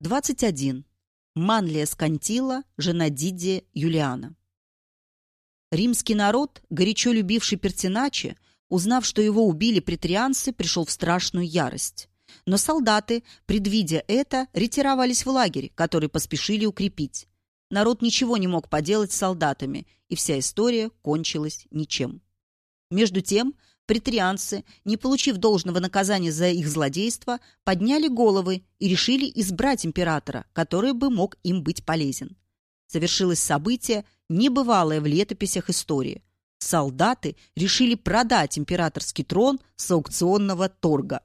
21. Манлия Скантила, жена Дидия Юлиана. Римский народ, горячо любивший Пертиначе, узнав, что его убили претрианцы, пришел в страшную ярость. Но солдаты, предвидя это, ретировались в лагерь, который поспешили укрепить. Народ ничего не мог поделать с солдатами, и вся история кончилась ничем. Между тем, Претрианцы, не получив должного наказания за их злодейство, подняли головы и решили избрать императора, который бы мог им быть полезен. Совершилось событие, небывалое в летописях истории. Солдаты решили продать императорский трон с аукционного торга.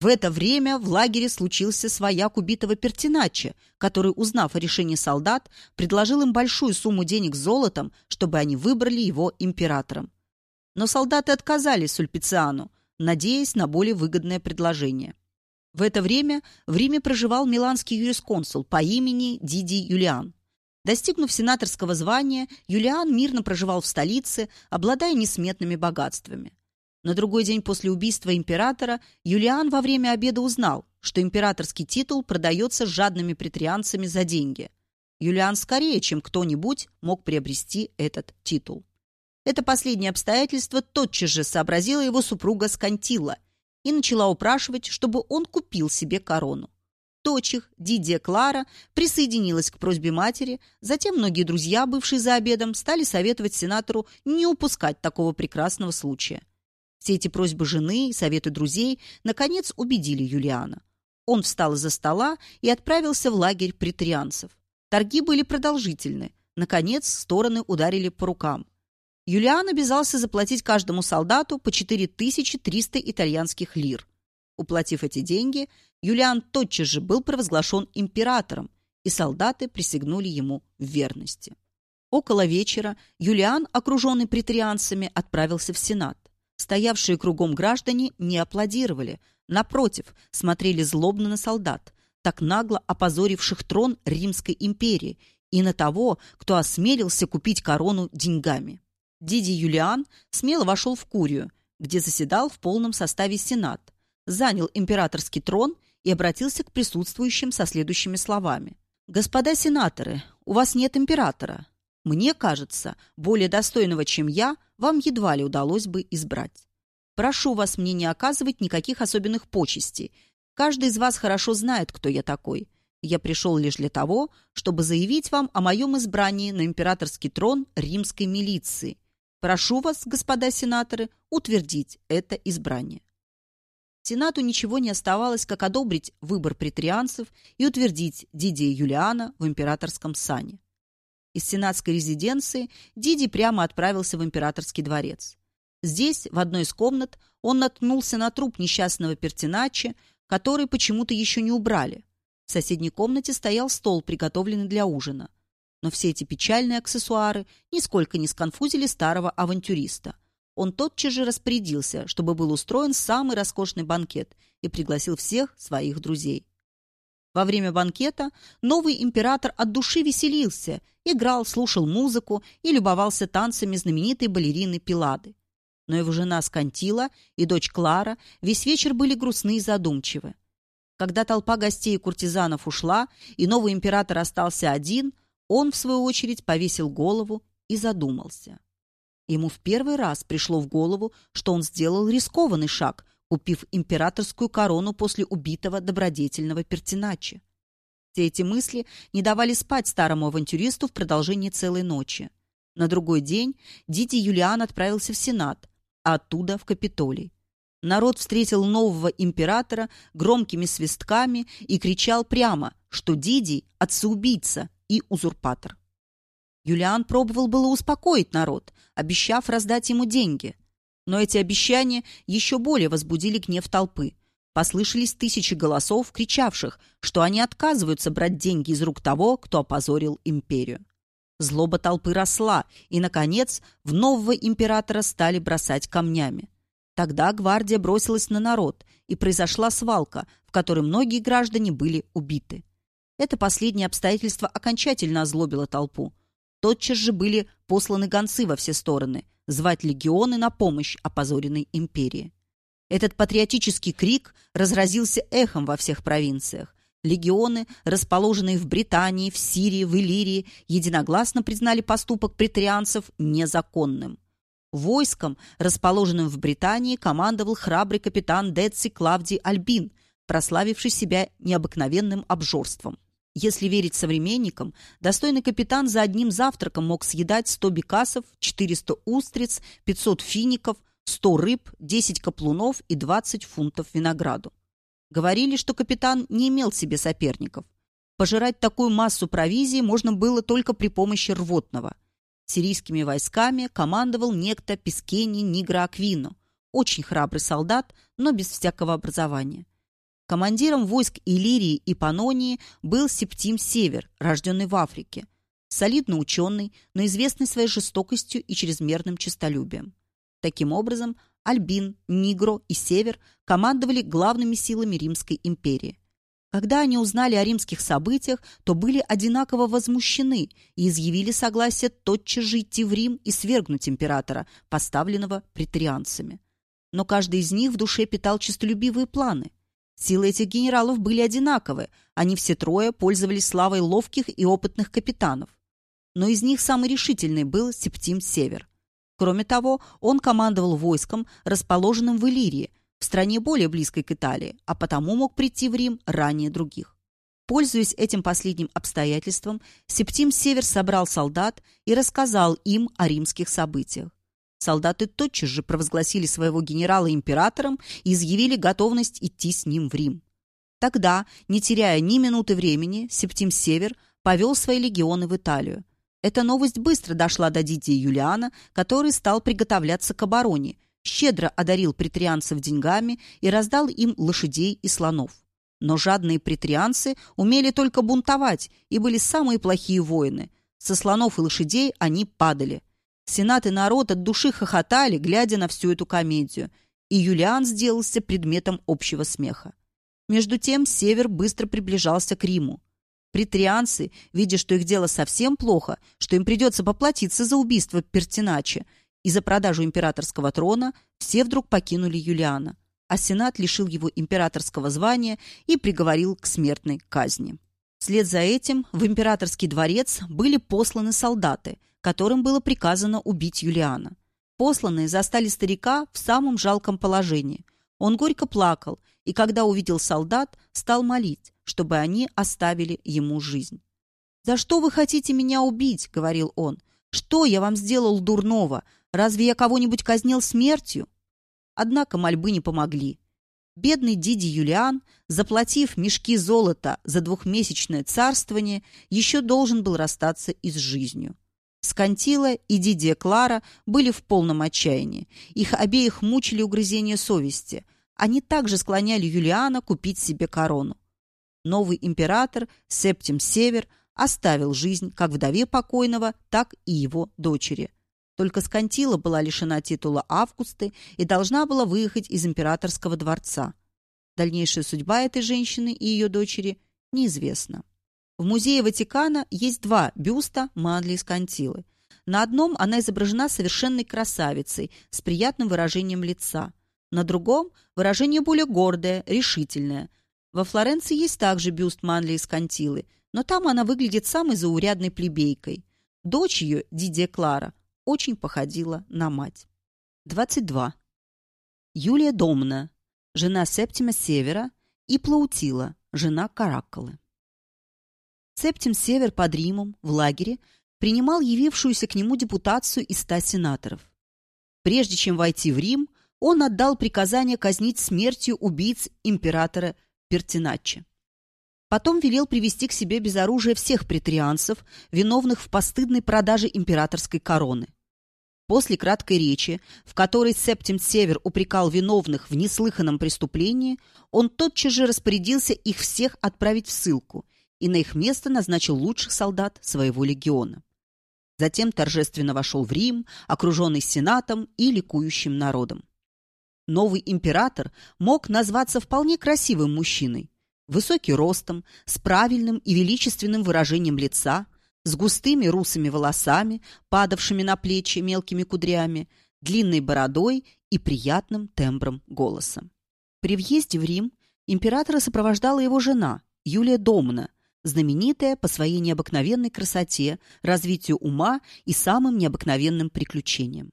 В это время в лагере случился свояк убитого Пертиначи, который, узнав о решении солдат, предложил им большую сумму денег золотом, чтобы они выбрали его императором. Но солдаты отказали Сульпициану, надеясь на более выгодное предложение. В это время в Риме проживал миланский юрисконсул по имени Диди Юлиан. Достигнув сенаторского звания, Юлиан мирно проживал в столице, обладая несметными богатствами. На другой день после убийства императора Юлиан во время обеда узнал, что императорский титул продается жадными претрианцами за деньги. Юлиан скорее, чем кто-нибудь, мог приобрести этот титул. Это последнее обстоятельство тотчас же сообразила его супруга Скантила и начала упрашивать, чтобы он купил себе корону. Дочь их, Дидия Клара, присоединилась к просьбе матери, затем многие друзья, бывшие за обедом, стали советовать сенатору не упускать такого прекрасного случая. Все эти просьбы жены и советы друзей наконец убедили Юлиана. Он встал из-за стола и отправился в лагерь претарианцев. Торги были продолжительны. Наконец стороны ударили по рукам. Юлиан обязался заплатить каждому солдату по 4300 итальянских лир. Уплатив эти деньги, Юлиан тотчас же был провозглашен императором, и солдаты присягнули ему в верности. Около вечера Юлиан, окруженный претарианцами, отправился в Сенат. Стоявшие кругом граждане не аплодировали, напротив, смотрели злобно на солдат, так нагло опозоривших трон Римской империи, и на того, кто осмелился купить корону деньгами. Диди Юлиан смело вошел в Курию, где заседал в полном составе Сенат, занял императорский трон и обратился к присутствующим со следующими словами. «Господа сенаторы, у вас нет императора. Мне кажется, более достойного, чем я, вам едва ли удалось бы избрать. Прошу вас мне не оказывать никаких особенных почестей. Каждый из вас хорошо знает, кто я такой. Я пришел лишь для того, чтобы заявить вам о моем избрании на императорский трон римской милиции Прошу вас, господа сенаторы, утвердить это избрание. Сенату ничего не оставалось, как одобрить выбор претарианцев и утвердить Дидия Юлиана в императорском сане. Из сенатской резиденции Диди прямо отправился в императорский дворец. Здесь, в одной из комнат, он наткнулся на труп несчастного Пертиначи, который почему-то еще не убрали. В соседней комнате стоял стол, приготовленный для ужина. Но все эти печальные аксессуары нисколько не сконфузили старого авантюриста. Он тотчас же распорядился, чтобы был устроен самый роскошный банкет и пригласил всех своих друзей. Во время банкета новый император от души веселился, играл, слушал музыку и любовался танцами знаменитой балерины Пилады. Но его жена Скантила и дочь Клара весь вечер были грустны и задумчивы. Когда толпа гостей и куртизанов ушла, и новый император остался один, он, в свою очередь, повесил голову и задумался. Ему в первый раз пришло в голову, что он сделал рискованный шаг, купив императорскую корону после убитого добродетельного Пертиначи. Все эти мысли не давали спать старому авантюристу в продолжении целой ночи. На другой день Дити Юлиан отправился в Сенат, а оттуда в Капитолий. Народ встретил нового императора громкими свистками и кричал прямо, что Диди – отца-убийца, и узурпатор. Юлиан пробовал было успокоить народ, обещав раздать ему деньги. Но эти обещания еще более возбудили гнев толпы. Послышались тысячи голосов, кричавших, что они отказываются брать деньги из рук того, кто опозорил империю. Злоба толпы росла, и, наконец, в нового императора стали бросать камнями. Тогда гвардия бросилась на народ, и произошла свалка, в которой многие граждане были убиты. Это последнее обстоятельство окончательно озлобило толпу. Тотчас же были посланы гонцы во все стороны, звать легионы на помощь опозоренной империи. Этот патриотический крик разразился эхом во всех провинциях. Легионы, расположенные в Британии, в Сирии, в Иллирии, единогласно признали поступок претарианцев незаконным. Войском, расположенным в Британии, командовал храбрый капитан Деци Клавдий Альбин, прославивший себя необыкновенным обжорством. Если верить современникам, достойный капитан за одним завтраком мог съедать 100 бекасов, 400 устриц, 500 фиников, 100 рыб, 10 каплунов и 20 фунтов винограду. Говорили, что капитан не имел себе соперников. Пожирать такую массу провизии можно было только при помощи рвотного. Сирийскими войсками командовал некто Пискени Нигра Аквино, очень храбрый солдат, но без всякого образования. Командиром войск Иллирии и Панонии был Септим Север, рожденный в Африке. Солидно ученый, но известный своей жестокостью и чрезмерным честолюбием. Таким образом, Альбин, Нигро и Север командовали главными силами Римской империи. Когда они узнали о римских событиях, то были одинаково возмущены и изъявили согласие тотчас же идти в Рим и свергнуть императора, поставленного претарианцами. Но каждый из них в душе питал честолюбивые планы. Силы этих генералов были одинаковы, они все трое пользовались славой ловких и опытных капитанов. Но из них самый решительный был Септим Север. Кроме того, он командовал войском, расположенным в Иллирии, в стране более близкой к Италии, а потому мог прийти в Рим ранее других. Пользуясь этим последним обстоятельством, Септим Север собрал солдат и рассказал им о римских событиях. Солдаты тотчас же провозгласили своего генерала императором и изъявили готовность идти с ним в Рим. Тогда, не теряя ни минуты времени, Септим Север повел свои легионы в Италию. Эта новость быстро дошла до Дидия Юлиана, который стал приготовляться к обороне, щедро одарил претрианцев деньгами и раздал им лошадей и слонов. Но жадные претрианцы умели только бунтовать и были самые плохие воины. Со слонов и лошадей они падали. Сенат и народ от души хохотали, глядя на всю эту комедию, и Юлиан сделался предметом общего смеха. Между тем север быстро приближался к Риму. Притрианцы, видя, что их дело совсем плохо, что им придется поплатиться за убийство Пертиначи и за продажу императорского трона, все вдруг покинули Юлиана, а Сенат лишил его императорского звания и приговорил к смертной казни. Вслед за этим в императорский дворец были посланы солдаты, которым было приказано убить Юлиана. Посланные застали старика в самом жалком положении. Он горько плакал, и когда увидел солдат, стал молить, чтобы они оставили ему жизнь. «За что вы хотите меня убить?» — говорил он. «Что я вам сделал дурного? Разве я кого-нибудь казнил смертью?» Однако мольбы не помогли. Бедный Диди Юлиан, заплатив мешки золота за двухмесячное царствование, еще должен был расстаться и с жизнью. Скантила и Дидия Клара были в полном отчаянии. Их обеих мучили угрызения совести. Они также склоняли Юлиана купить себе корону новый император Септим Север оставил жизнь как вдове покойного, так и его дочери. Только Скантила была лишена титула Августы и должна была выехать из императорского дворца. Дальнейшая судьба этой женщины и ее дочери неизвестна. В музее Ватикана есть два бюста Манли Скантилы. На одном она изображена совершенной красавицей с приятным выражением лица. На другом – выражение более гордое, решительное – во Флоренции есть также бюст Манли из Кантилы, но там она выглядит самой заурядной плебейкой. Дочь ее, Дидия Клара, очень походила на мать. 22. Юлия Домна, жена Септима Севера, и Плаутила, жена Каракколы. Септим Север под Римом, в лагере, принимал явившуюся к нему депутацию из ста сенаторов. Прежде чем войти в Рим, он отдал приказание казнить смертью убийц императора Пертиначчи. Потом велел привести к себе без оружия всех претарианцев, виновных в постыдной продаже императорской короны. После краткой речи, в которой Септим Север упрекал виновных в неслыханном преступлении, он тотчас же распорядился их всех отправить в ссылку и на их место назначил лучших солдат своего легиона. Затем торжественно вошел в Рим, окруженный сенатом и ликующим народом. Новый император мог назваться вполне красивым мужчиной, высокий ростом, с правильным и величественным выражением лица, с густыми русыми волосами, падавшими на плечи мелкими кудрями, длинной бородой и приятным тембром голоса. При въезде в Рим императора сопровождала его жена, Юлия Домна, знаменитая по своей необыкновенной красоте, развитию ума и самым необыкновенным приключениям.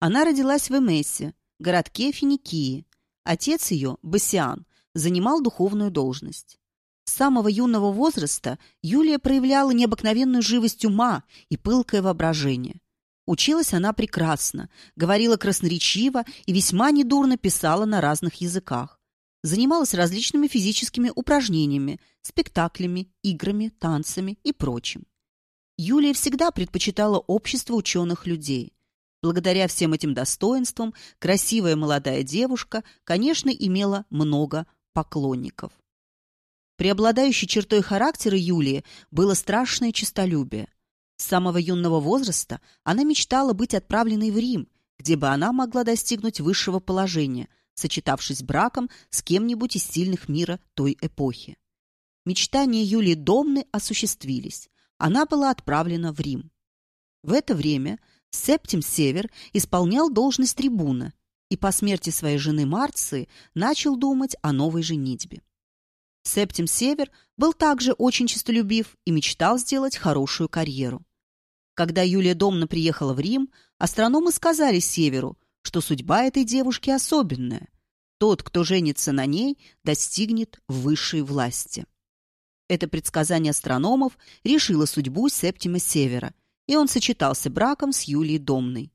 Она родилась в Эмессе, городке Финикии. Отец ее, Басиан, занимал духовную должность. С самого юного возраста Юлия проявляла необыкновенную живость ума и пылкое воображение. Училась она прекрасно, говорила красноречиво и весьма недурно писала на разных языках. Занималась различными физическими упражнениями, спектаклями, играми, танцами и прочим. Юлия всегда предпочитала общество ученых людей. Благодаря всем этим достоинствам красивая молодая девушка, конечно, имела много поклонников. Преобладающей чертой характера Юлии было страшное честолюбие. С самого юного возраста она мечтала быть отправленной в Рим, где бы она могла достигнуть высшего положения, сочетавшись браком с кем-нибудь из сильных мира той эпохи. Мечтания Юлии Домны осуществились. Она была отправлена в Рим. В это время Септим Север исполнял должность трибуна и по смерти своей жены Марции начал думать о новой женитьбе. Септим Север был также очень честолюбив и мечтал сделать хорошую карьеру. Когда Юлия Домна приехала в Рим, астрономы сказали Северу, что судьба этой девушки особенная. Тот, кто женится на ней, достигнет высшей власти. Это предсказание астрономов решило судьбу Септима Севера, и он сочетался браком с Юлией Домной.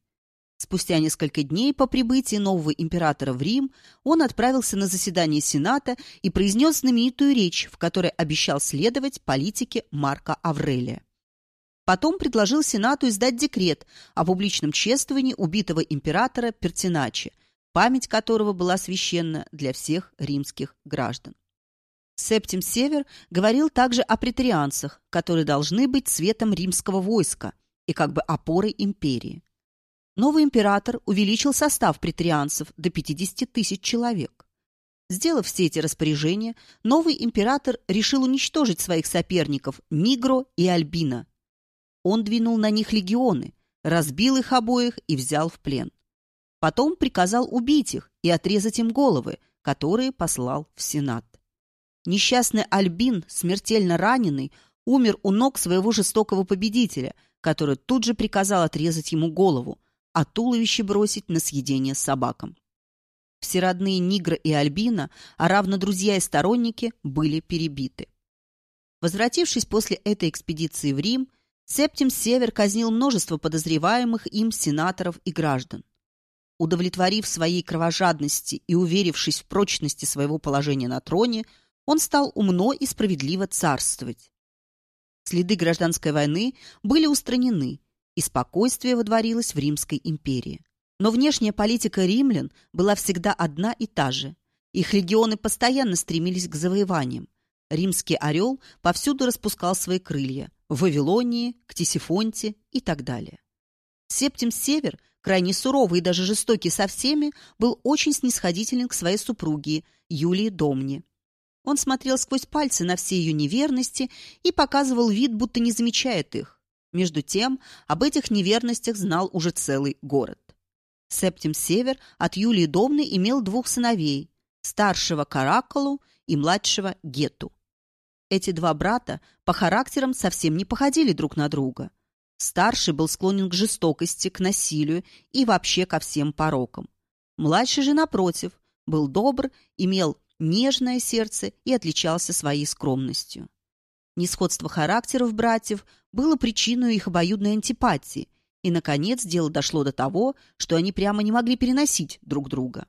Спустя несколько дней по прибытии нового императора в Рим он отправился на заседание Сената и произнес знаменитую речь, в которой обещал следовать политике Марка Аврелия. Потом предложил Сенату издать декрет о публичном чествовании убитого императора Пертиначи, память которого была священна для всех римских граждан. Септим Север говорил также о претарианцах, которые должны быть цветом римского войска и как бы опорой империи. Новый император увеличил состав претарианцев до 50 тысяч человек. Сделав все эти распоряжения, новый император решил уничтожить своих соперников Нигро и Альбина – он двинул на них легионы, разбил их обоих и взял в плен. Потом приказал убить их и отрезать им головы, которые послал в Сенат. Несчастный Альбин, смертельно раненый, умер у ног своего жестокого победителя, который тут же приказал отрезать ему голову, а туловище бросить на съедение собакам. Все родные Нигра и Альбина, а равно друзья и сторонники, были перебиты. Возвратившись после этой экспедиции в Рим, Септим Север казнил множество подозреваемых им сенаторов и граждан. Удовлетворив своей кровожадности и уверившись в прочности своего положения на троне, он стал умно и справедливо царствовать. Следы гражданской войны были устранены, и спокойствие водворилось в Римской империи. Но внешняя политика римлян была всегда одна и та же. Их легионы постоянно стремились к завоеваниям. Римский орел повсюду распускал свои крылья, в Вавилонии, Ктисифонте и так далее. Септим Север, крайне суровый и даже жестокий со всеми, был очень снисходителен к своей супруге Юлии Домне. Он смотрел сквозь пальцы на все ее неверности и показывал вид, будто не замечает их. Между тем, об этих неверностях знал уже целый город. Септим Север от Юлии Домны имел двух сыновей – старшего Каракалу и младшего Гету. Эти два брата по характерам совсем не походили друг на друга. Старший был склонен к жестокости, к насилию и вообще ко всем порокам. Младший же, напротив, был добр, имел нежное сердце и отличался своей скромностью. Несходство характеров братьев было причиной их обоюдной антипатии, и, наконец, дело дошло до того, что они прямо не могли переносить друг друга.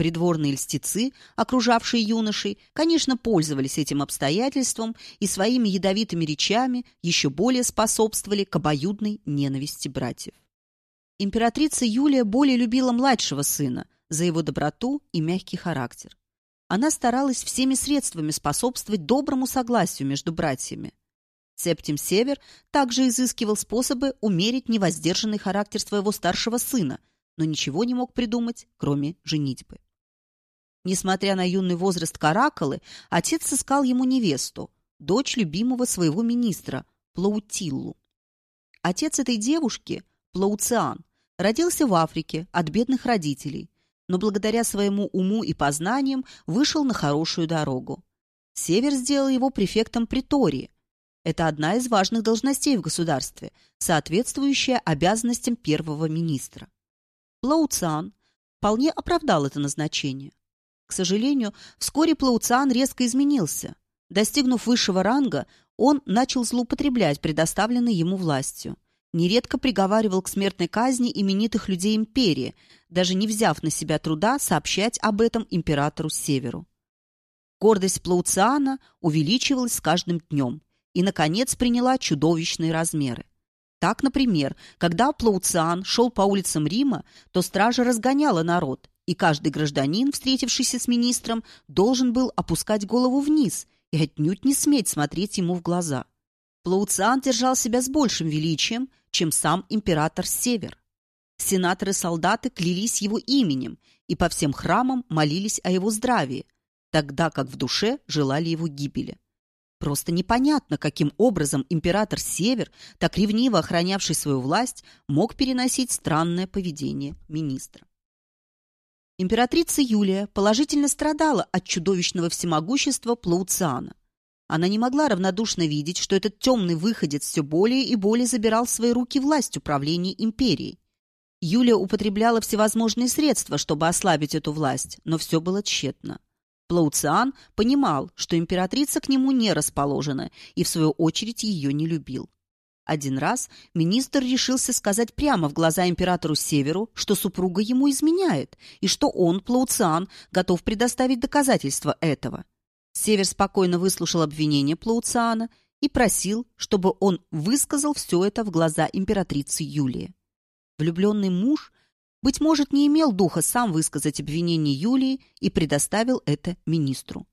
Придворные льстецы, окружавшие юношей, конечно, пользовались этим обстоятельством и своими ядовитыми речами еще более способствовали к обоюдной ненависти братьев. Императрица Юлия более любила младшего сына за его доброту и мягкий характер. Она старалась всеми средствами способствовать доброму согласию между братьями. Септим Север также изыскивал способы умерить невоздержанный характер своего старшего сына, но ничего не мог придумать, кроме женитьбы. Несмотря на юный возраст Каракалы, отец сыскал ему невесту, дочь любимого своего министра, Плаутиллу. Отец этой девушки, Плауциан, родился в Африке от бедных родителей, но благодаря своему уму и познаниям вышел на хорошую дорогу. Север сделал его префектом притории. Это одна из важных должностей в государстве, соответствующая обязанностям первого министра. Плауциан вполне оправдал это назначение. К сожалению, вскоре Плауциан резко изменился. Достигнув высшего ранга, он начал злоупотреблять предоставленной ему властью. Нередко приговаривал к смертной казни именитых людей империи, даже не взяв на себя труда сообщать об этом императору Северу. Гордость Плауциана увеличивалась с каждым днем и, наконец, приняла чудовищные размеры. Так, например, когда Плауциан шел по улицам Рима, то стража разгоняла народ, и каждый гражданин, встретившийся с министром, должен был опускать голову вниз и отнюдь не сметь смотреть ему в глаза. Плауциан держал себя с большим величием, чем сам император Север. Сенаторы-солдаты клялись его именем и по всем храмам молились о его здравии, тогда как в душе желали его гибели. Просто непонятно, каким образом император Север, так ревниво охранявший свою власть, мог переносить странное поведение министра. Императрица Юлия положительно страдала от чудовищного всемогущества Плауциана. Она не могла равнодушно видеть, что этот темный выходец все более и более забирал в свои руки власть управления империей. Юлия употребляла всевозможные средства, чтобы ослабить эту власть, но все было тщетно. Плауциан понимал, что императрица к нему не расположена и, в свою очередь, ее не любил. Один раз министр решился сказать прямо в глаза императору Северу, что супруга ему изменяет, и что он, Плауциан, готов предоставить доказательства этого. Север спокойно выслушал обвинение Плауциана и просил, чтобы он высказал все это в глаза императрицы Юлии. Влюбленный муж быть может, не имел духа сам высказать обвинение Юлии и предоставил это министру.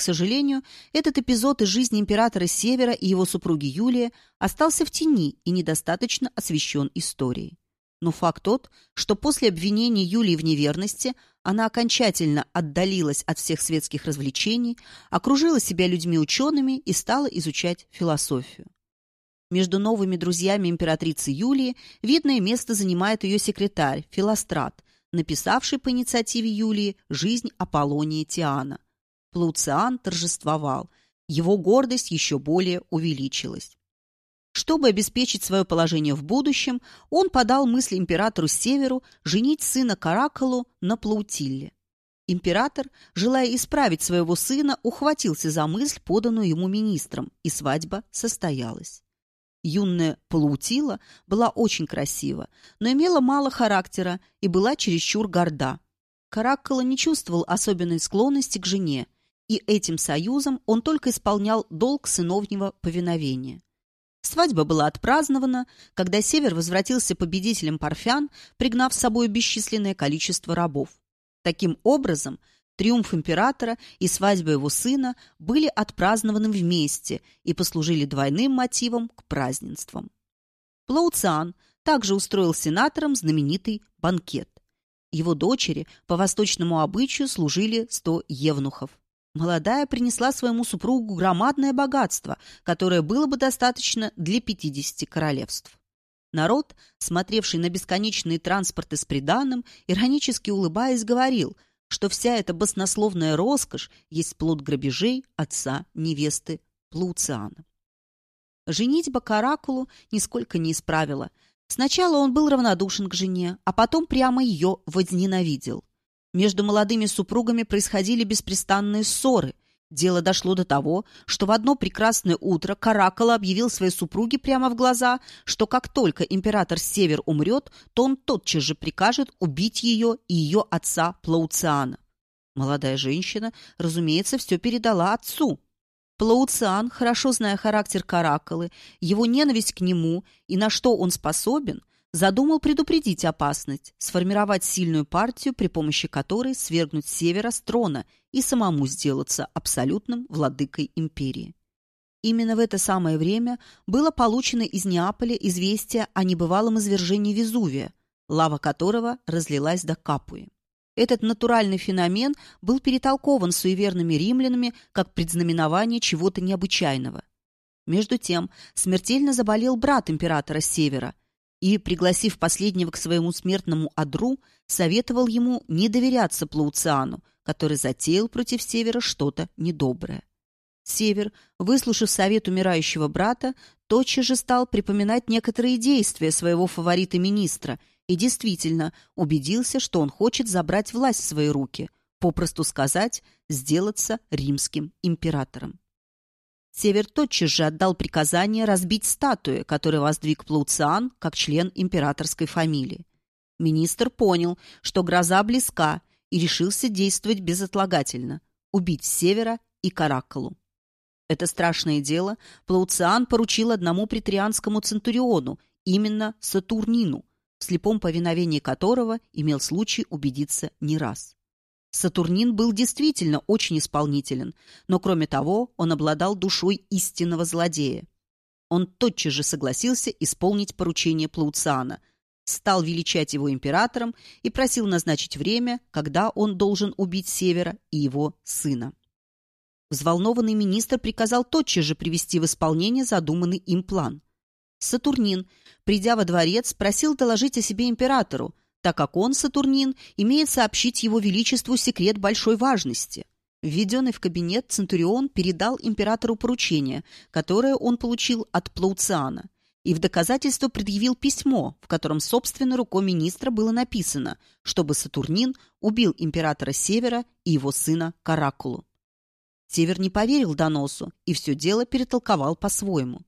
К сожалению, этот эпизод из жизни императора Севера и его супруги Юлия остался в тени и недостаточно освещен историей. Но факт тот, что после обвинения Юлии в неверности она окончательно отдалилась от всех светских развлечений, окружила себя людьми-учеными и стала изучать философию. Между новыми друзьями императрицы Юлии видное место занимает ее секретарь Филострат, написавший по инициативе Юлии «Жизнь Аполлония Тиана». Плуциан торжествовал, его гордость еще более увеличилась. Чтобы обеспечить свое положение в будущем, он подал мысль императору Северу женить сына Каракалу на Плаутилле. Император, желая исправить своего сына, ухватился за мысль, поданную ему министром, и свадьба состоялась. Юная Плаутила была очень красива, но имела мало характера и была чересчур горда. Караккола не чувствовал особенной склонности к жене, и этим союзом он только исполнял долг сыновнего повиновения. Свадьба была отпразднована, когда Север возвратился победителем парфян, пригнав с собой бесчисленное количество рабов. Таким образом, Триумф императора и свадьба его сына были отпразднованы вместе и послужили двойным мотивом к празднествам. Плауциан также устроил сенаторам знаменитый банкет. Его дочери по восточному обычаю служили сто евнухов. Молодая принесла своему супругу громадное богатство, которое было бы достаточно для 50 королевств. Народ, смотревший на бесконечные транспорты с приданым, иронически улыбаясь, говорил – что вся эта баснословная роскошь есть плод грабежей отца невесты Плуциана. Женитьба Каракулу нисколько не исправила. Сначала он был равнодушен к жене, а потом прямо ее возненавидел. Между молодыми супругами происходили беспрестанные ссоры – Дело дошло до того, что в одно прекрасное утро Каракала объявил своей супруге прямо в глаза, что как только император Север умрет, то он тотчас же прикажет убить ее и ее отца Плауциана. Молодая женщина, разумеется, все передала отцу. Плауциан, хорошо зная характер Каракалы, его ненависть к нему и на что он способен, задумал предупредить опасность, сформировать сильную партию, при помощи которой свергнуть севера с трона и самому сделаться абсолютным владыкой империи. Именно в это самое время было получено из Неаполя известие о небывалом извержении Везувия, лава которого разлилась до Капуи. Этот натуральный феномен был перетолкован суеверными римлянами как предзнаменование чего-то необычайного. Между тем, смертельно заболел брат императора Севера, и, пригласив последнего к своему смертному одру, советовал ему не доверяться Плауциану, который затеял против Севера что-то недоброе. Север, выслушав совет умирающего брата, тотчас же стал припоминать некоторые действия своего фаворита-министра и действительно убедился, что он хочет забрать власть в свои руки, попросту сказать, сделаться римским императором. Север тотчас же отдал приказание разбить статуи, которые воздвиг Плауциан как член императорской фамилии. Министр понял, что гроза близка, и решился действовать безотлагательно – убить Севера и Каракалу. Это страшное дело Плауциан поручил одному претарианскому центуриону, именно Сатурнину, в слепом повиновении которого имел случай убедиться не раз. Сатурнин был действительно очень исполнителен, но, кроме того, он обладал душой истинного злодея. Он тотчас же согласился исполнить поручение Плауциана, стал величать его императором и просил назначить время, когда он должен убить Севера и его сына. Взволнованный министр приказал тотчас же привести в исполнение задуманный им план. Сатурнин, придя во дворец, просил доложить о себе императору, так как он, Сатурнин, имеет сообщить его величеству секрет большой важности. Введенный в кабинет Центурион передал императору поручение, которое он получил от Плауциана, и в доказательство предъявил письмо, в котором собственной рукой министра было написано, чтобы Сатурнин убил императора Севера и его сына Каракулу. Север не поверил доносу и все дело перетолковал по-своему.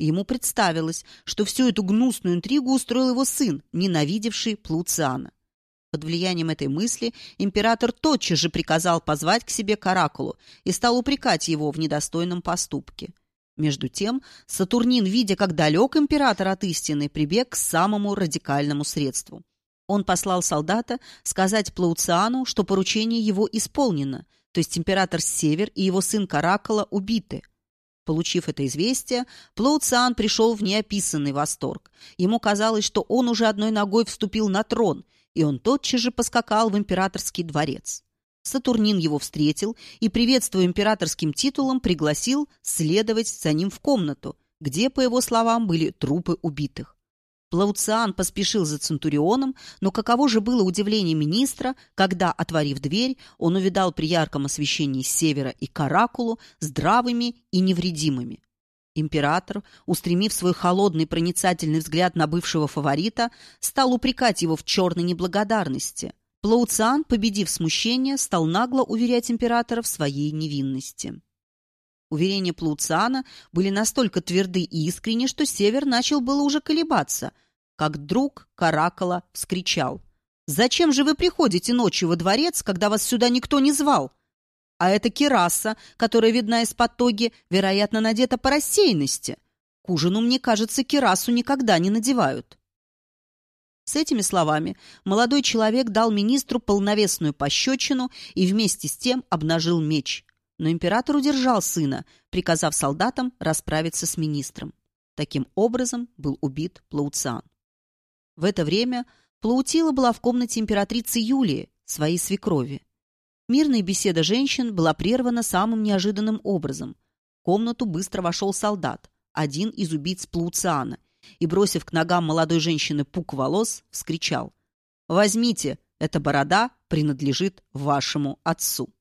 Ему представилось, что всю эту гнусную интригу устроил его сын, ненавидевший Плуциана. Под влиянием этой мысли император тотчас же приказал позвать к себе Каракулу и стал упрекать его в недостойном поступке. Между тем, Сатурнин, видя, как далек император от истины, прибег к самому радикальному средству. Он послал солдата сказать Плауциану, что поручение его исполнено, то есть император Север и его сын Каракула убиты. Получив это известие, Плоуциан пришел в неописанный восторг. Ему казалось, что он уже одной ногой вступил на трон, и он тотчас же поскакал в императорский дворец. Сатурнин его встретил и, приветствуя императорским титулом, пригласил следовать за ним в комнату, где, по его словам, были трупы убитых. Плауциан поспешил за Центурионом, но каково же было удивление министра, когда, отворив дверь, он увидал при ярком освещении севера и Каракулу здравыми и невредимыми. Император, устремив свой холодный проницательный взгляд на бывшего фаворита, стал упрекать его в черной неблагодарности. Плауциан, победив смущение, стал нагло уверять императора в своей невинности. Уверения Плауциана были настолько тверды и искренни, что Север начал было уже колебаться, как друг Каракала вскричал. «Зачем же вы приходите ночью во дворец, когда вас сюда никто не звал? А это кераса, которая видна из-под тоги, вероятно, надета по рассеянности. К ужину, мне кажется, керасу никогда не надевают». С этими словами молодой человек дал министру полновесную пощечину и вместе с тем обнажил меч – но император удержал сына, приказав солдатам расправиться с министром. Таким образом был убит Плауциан. В это время Плаутила была в комнате императрицы Юлии, своей свекрови. Мирная беседа женщин была прервана самым неожиданным образом. В комнату быстро вошел солдат, один из убийц Плауциана, и, бросив к ногам молодой женщины пук волос, вскричал «Возьмите, эта борода принадлежит вашему отцу».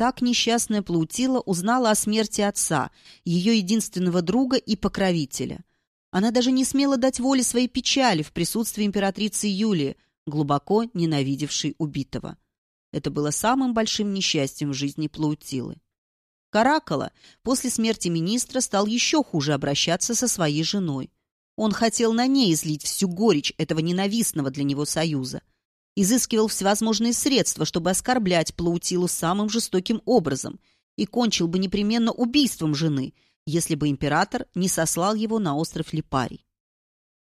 Так несчастная Плаутила узнала о смерти отца, ее единственного друга и покровителя. Она даже не смела дать воли своей печали в присутствии императрицы Юлии, глубоко ненавидевшей убитого. Это было самым большим несчастьем в жизни Плаутилы. Каракала после смерти министра стал еще хуже обращаться со своей женой. Он хотел на ней излить всю горечь этого ненавистного для него союза изыскивал всевозможные средства, чтобы оскорблять Плаутилу самым жестоким образом и кончил бы непременно убийством жены, если бы император не сослал его на остров Липарий.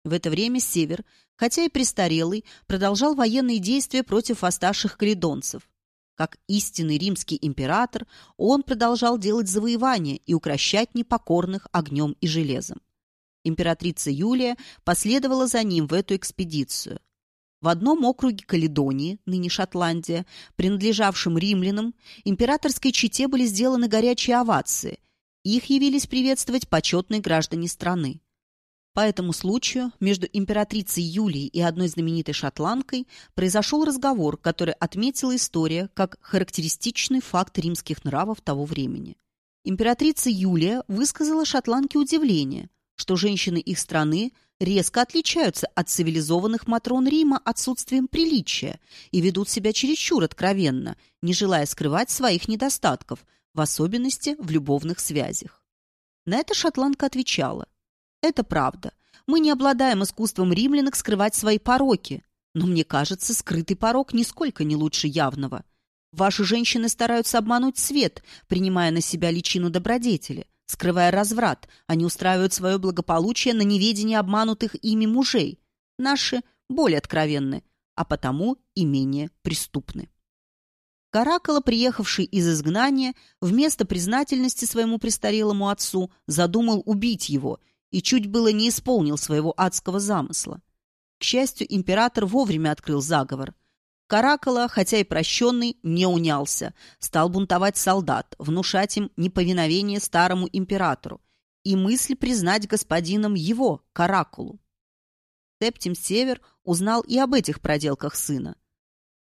В это время Север, хотя и престарелый, продолжал военные действия против восставших каледонцев. Как истинный римский император, он продолжал делать завоевания и укращать непокорных огнем и железом. Императрица Юлия последовала за ним в эту экспедицию. В одном округе Каледонии, ныне Шотландия, принадлежавшем римлянам, императорской чете были сделаны горячие овации. Их явились приветствовать почетные граждане страны. По этому случаю между императрицей Юлией и одной знаменитой шотландкой произошел разговор, который отметила история как характеристичный факт римских нравов того времени. императрица Юлия высказала шотландке удивление, что женщины их страны резко отличаются от цивилизованных матрон Рима отсутствием приличия и ведут себя чересчур откровенно, не желая скрывать своих недостатков, в особенности в любовных связях. На это шотландка отвечала. «Это правда. Мы не обладаем искусством римлянок скрывать свои пороки, но мне кажется, скрытый порок нисколько не лучше явного. Ваши женщины стараются обмануть свет, принимая на себя личину добродетели, скрывая разврат, они устраивают свое благополучие на неведении обманутых ими мужей. Наши более откровенны, а потому и менее преступны. Каракала, приехавший из изгнания, вместо признательности своему престарелому отцу задумал убить его и чуть было не исполнил своего адского замысла. К счастью, император вовремя открыл заговор – Каракала, хотя и прощенный, не унялся. Стал бунтовать солдат, внушать им неповиновение старому императору и мысль признать господином его, Каракулу. Септим Север узнал и об этих проделках сына.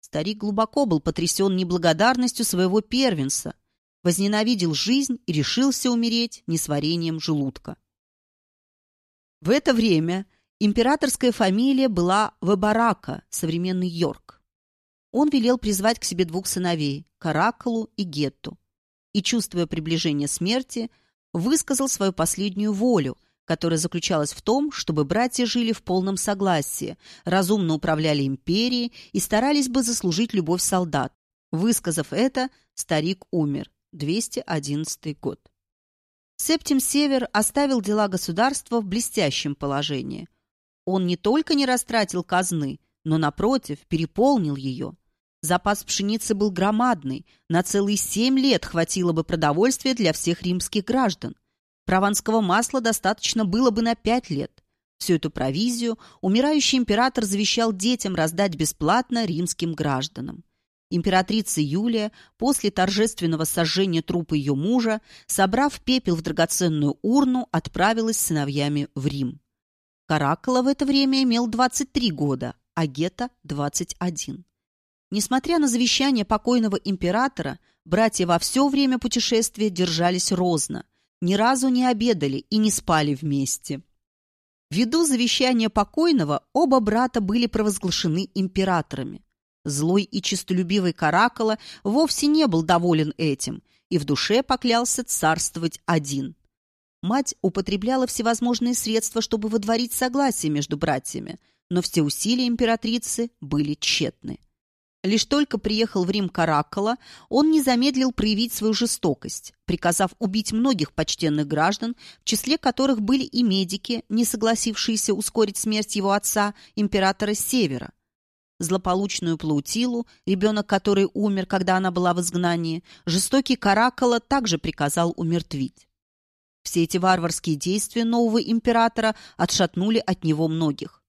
Старик глубоко был потрясен неблагодарностью своего первенца, возненавидел жизнь и решился умереть несварением желудка. В это время императорская фамилия была Вебарака, современный Йорк он велел призвать к себе двух сыновей – Каракалу и Гетту, и, чувствуя приближение смерти, высказал свою последнюю волю, которая заключалась в том, чтобы братья жили в полном согласии, разумно управляли империей и старались бы заслужить любовь солдат. Высказав это, старик умер. 211 год. Септим Север оставил дела государства в блестящем положении. Он не только не растратил казны, но, напротив, переполнил ее. Запас пшеницы был громадный, на целые семь лет хватило бы продовольствия для всех римских граждан. Прованского масла достаточно было бы на пять лет. Всю эту провизию умирающий император завещал детям раздать бесплатно римским гражданам. Императрица Юлия после торжественного сожжения трупа ее мужа, собрав пепел в драгоценную урну, отправилась с сыновьями в Рим. Каракала в это время имел 23 года, а Гета – 21. Несмотря на завещание покойного императора, братья во все время путешествия держались розно, ни разу не обедали и не спали вместе. Ввиду завещания покойного оба брата были провозглашены императорами. Злой и честолюбивый Каракала вовсе не был доволен этим и в душе поклялся царствовать один. Мать употребляла всевозможные средства, чтобы водворить согласие между братьями, но все усилия императрицы были тщетны. Лишь только приехал в Рим Караккола, он не замедлил проявить свою жестокость, приказав убить многих почтенных граждан, в числе которых были и медики, не согласившиеся ускорить смерть его отца, императора Севера. Злополучную Плаутилу, ребенок которой умер, когда она была в изгнании, жестокий Караккола также приказал умертвить. Все эти варварские действия нового императора отшатнули от него многих.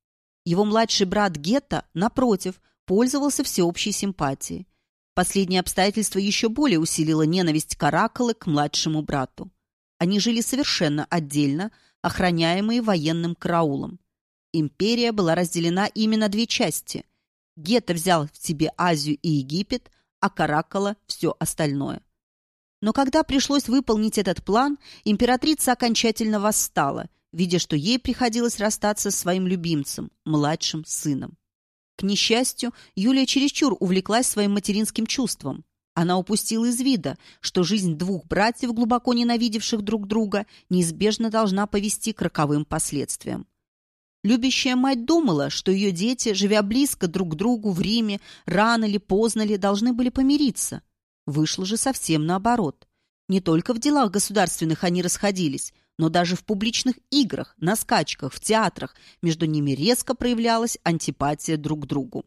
Его младший брат Гетта, напротив, пользовался всеобщей симпатией. Последнее обстоятельство еще более усилило ненависть Каракалы к младшему брату. Они жили совершенно отдельно, охраняемые военным караулом. Империя была разделена именно две части. Гетто взял в себе Азию и Египет, а Каракала – все остальное. Но когда пришлось выполнить этот план, императрица окончательно восстала, видя, что ей приходилось расстаться с своим любимцем, младшим сыном. К несчастью, Юлия чересчур увлеклась своим материнским чувством. Она упустила из вида, что жизнь двух братьев, глубоко ненавидевших друг друга, неизбежно должна повести к роковым последствиям. Любящая мать думала, что ее дети, живя близко друг к другу в Риме, рано ли поздно ли должны были помириться. Вышло же совсем наоборот. Не только в делах государственных они расходились, но даже в публичных играх, на скачках, в театрах между ними резко проявлялась антипатия друг к другу.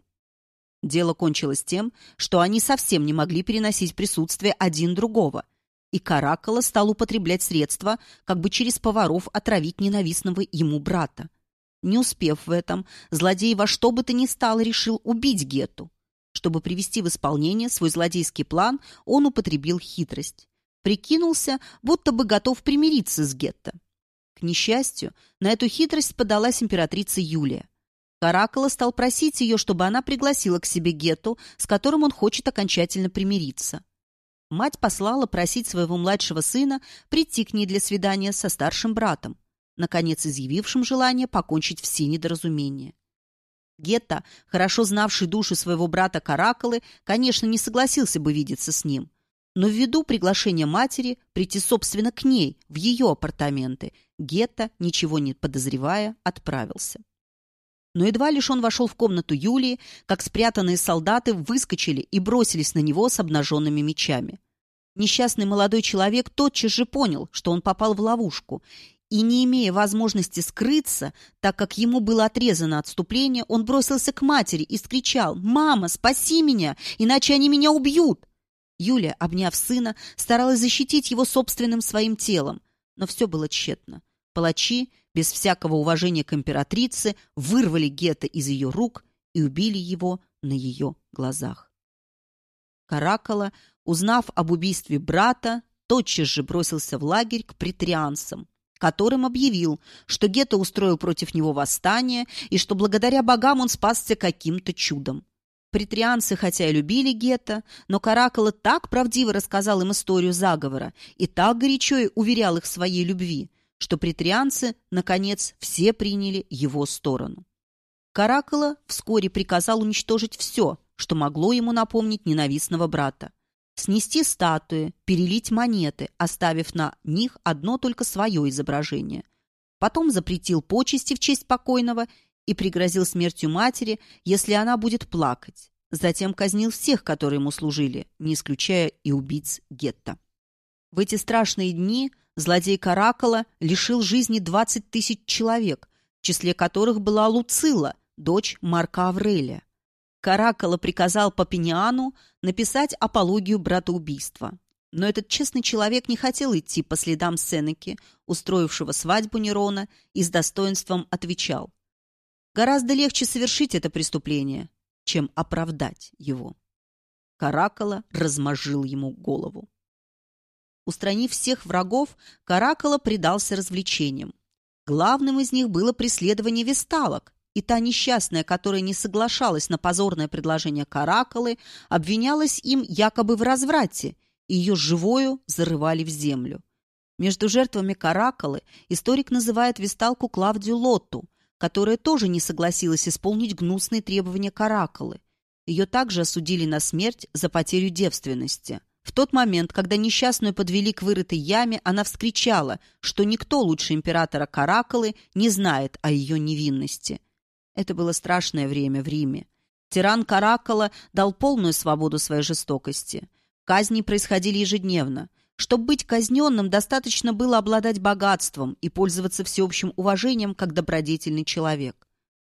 Дело кончилось тем, что они совсем не могли переносить присутствие один другого, и Каракала стал употреблять средства, как бы через поваров отравить ненавистного ему брата. Не успев в этом, злодей во что бы то ни стало решил убить Гету. Чтобы привести в исполнение свой злодейский план, он употребил хитрость прикинулся, будто бы готов примириться с гетто. К несчастью, на эту хитрость подалась императрица Юлия. Каракала стал просить ее, чтобы она пригласила к себе Гетту, с которым он хочет окончательно примириться. Мать послала просить своего младшего сына прийти к ней для свидания со старшим братом, наконец изъявившим желание покончить все недоразумения. Гетта, хорошо знавший душу своего брата Каракалы, конечно, не согласился бы видеться с ним, но ввиду приглашения матери прийти, собственно, к ней, в ее апартаменты, Гетта, ничего не подозревая, отправился. Но едва лишь он вошел в комнату Юлии, как спрятанные солдаты выскочили и бросились на него с обнаженными мечами. Несчастный молодой человек тотчас же понял, что он попал в ловушку, и, не имея возможности скрыться, так как ему было отрезано отступление, он бросился к матери и скричал «Мама, спаси меня, иначе они меня убьют!» Юлия, обняв сына, старалась защитить его собственным своим телом, но все было тщетно. Палачи, без всякого уважения к императрице, вырвали Гетто из ее рук и убили его на ее глазах. Каракала, узнав об убийстве брата, тотчас же бросился в лагерь к претрианцам, которым объявил, что Гетто устроил против него восстание и что благодаря богам он спасся каким-то чудом. Притрианцы хотя и любили Гетто, но Каракала так правдиво рассказал им историю заговора и так горячо уверял их в своей любви, что притрианцы, наконец, все приняли его сторону. Каракала вскоре приказал уничтожить все, что могло ему напомнить ненавистного брата снести статуи, перелить монеты, оставив на них одно только свое изображение. Потом запретил почести в честь покойного и пригрозил смертью матери, если она будет плакать. Затем казнил всех, которые ему служили, не исключая и убийц гетто. В эти страшные дни злодей Каракала лишил жизни 20 тысяч человек, в числе которых была Луцила, дочь Марка Аврелия. Каракала приказал Папиниану написать апологию братоубийства. Но этот честный человек не хотел идти по следам Сенеки, устроившего свадьбу Нерона, и с достоинством отвечал. Гораздо легче совершить это преступление, чем оправдать его. Каракала размозжил ему голову. Устранив всех врагов, Каракала предался развлечениям. Главным из них было преследование весталок, и та несчастная, которая не соглашалась на позорное предложение Каракалы, обвинялась им якобы в разврате, и ее живою зарывали в землю. Между жертвами Каракалы историк называет висталку Клавдию Лотту, которая тоже не согласилась исполнить гнусные требования Каракалы. Ее также осудили на смерть за потерю девственности. В тот момент, когда несчастную подвели к вырытой яме, она вскричала, что никто лучше императора Каракалы не знает о ее невинности – это было страшное время в Риме. Тиран Каракала дал полную свободу своей жестокости. Казни происходили ежедневно. Чтобы быть казненным, достаточно было обладать богатством и пользоваться всеобщим уважением как добродетельный человек.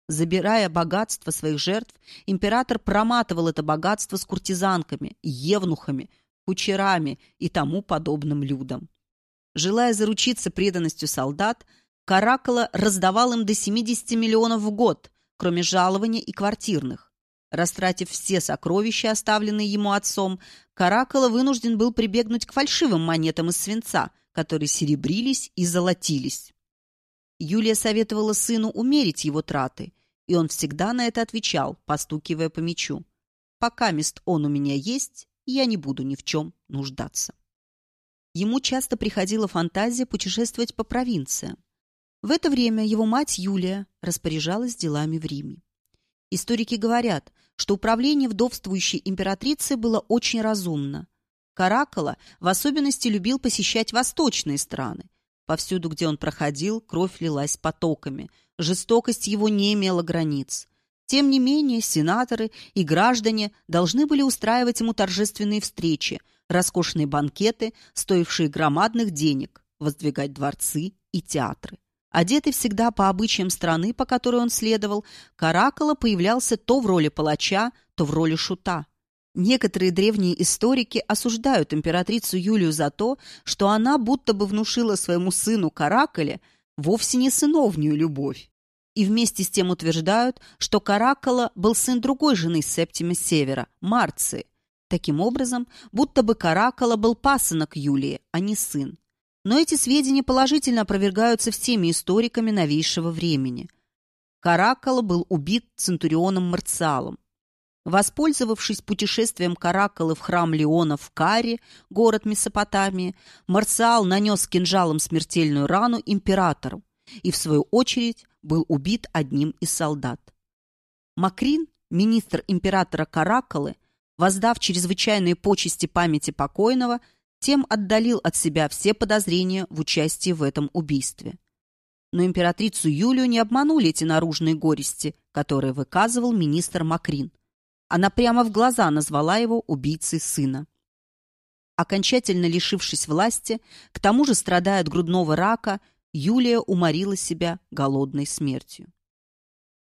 Забирая богатство своих жертв, император проматывал это богатство с куртизанками, евнухами, кучерами и тому подобным людям. Желая заручиться преданностью солдат, Каракала раздавал им до 70 миллионов в год, кроме жалования и квартирных. Растратив все сокровища, оставленные ему отцом, Каракала вынужден был прибегнуть к фальшивым монетам из свинца, которые серебрились и золотились. Юлия советовала сыну умерить его траты, и он всегда на это отвечал, постукивая по мячу. «Пока мест он у меня есть, я не буду ни в чем нуждаться». Ему часто приходила фантазия путешествовать по провинциям. В это время его мать Юлия распоряжалась делами в Риме. Историки говорят, что управление вдовствующей императрицы было очень разумно. Каракала в особенности любил посещать восточные страны. Повсюду, где он проходил, кровь лилась потоками. Жестокость его не имела границ. Тем не менее, сенаторы и граждане должны были устраивать ему торжественные встречи, роскошные банкеты, стоившие громадных денег, воздвигать дворцы и театры. Одетый всегда по обычаям страны, по которой он следовал, Каракала появлялся то в роли палача, то в роли шута. Некоторые древние историки осуждают императрицу Юлию за то, что она будто бы внушила своему сыну Каракале вовсе не сыновнюю любовь. И вместе с тем утверждают, что Каракала был сын другой жены Септима Севера, Марции. Таким образом, будто бы Каракала был пасынок Юлии, а не сын. Но эти сведения положительно опровергаются всеми историками новейшего времени. Каракала был убит центурионом Марциалом. Воспользовавшись путешествием Каракалы в храм Леона в Каре, город Месопотамии, Марциал нанес кинжалом смертельную рану императору и, в свою очередь, был убит одним из солдат. Макрин, министр императора Каракалы, воздав чрезвычайные почести памяти покойного, тем отдалил от себя все подозрения в участии в этом убийстве. Но императрицу Юлию не обманули эти наружные горести, которые выказывал министр Макрин. Она прямо в глаза назвала его убийцей сына. Окончательно лишившись власти, к тому же страдая от грудного рака, Юлия уморила себя голодной смертью.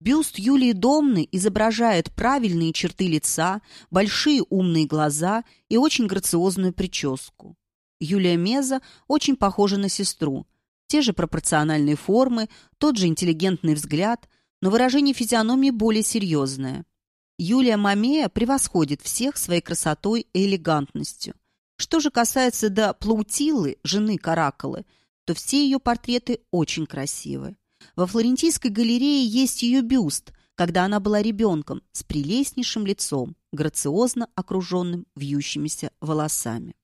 Бюст Юлии Домны изображает правильные черты лица, большие умные глаза и очень грациозную прическу. Юлия Меза очень похожа на сестру. Те же пропорциональные формы, тот же интеллигентный взгляд, но выражение физиономии более серьезное. Юлия Мамея превосходит всех своей красотой и элегантностью. Что же касается до Плаутилы, жены Каракалы, то все ее портреты очень красивы. Во Флорентийской галерее есть ее бюст, когда она была ребенком, с прелестнейшим лицом, грациозно окруженным вьющимися волосами.